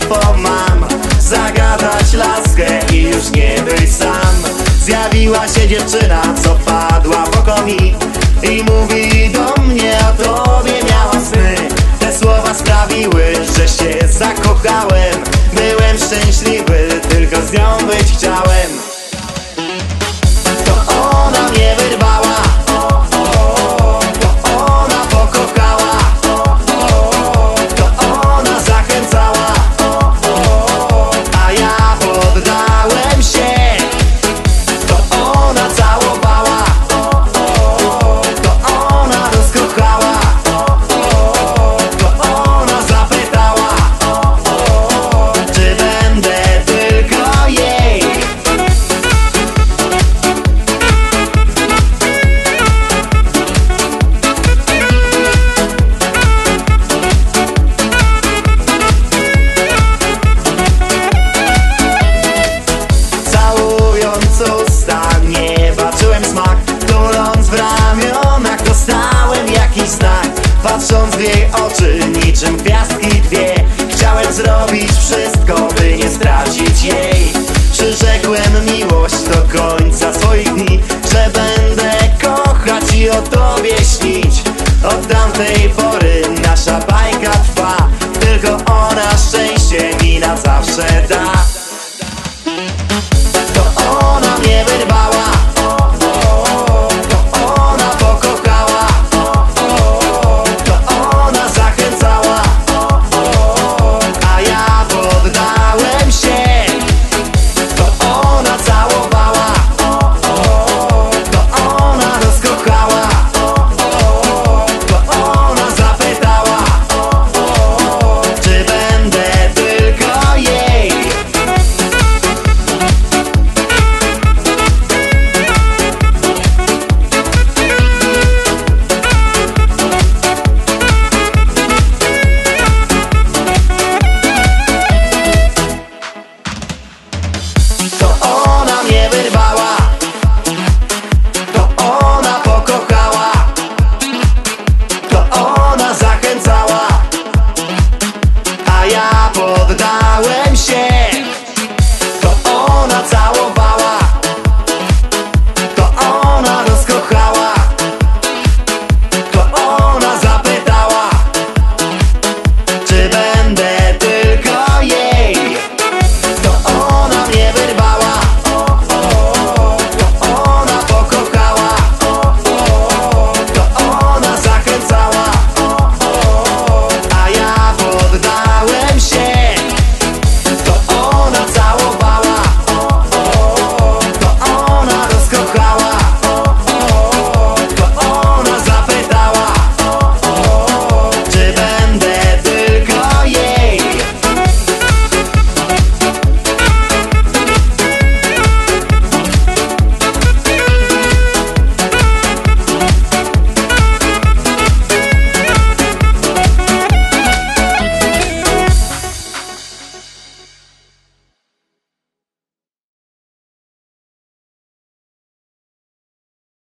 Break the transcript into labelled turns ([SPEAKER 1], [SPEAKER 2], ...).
[SPEAKER 1] że niełatwo mam Zagadać laskę i już nie być sam. Zjawiła się dziewczyna, co padła w oko mi I mówi do mnie, o tobie miała sny. Te słowa sprawiły, że się zakochałem Od tamtej pory nasza bajka trwa. Tylko ona szczęście mi na zawsze da. So oh.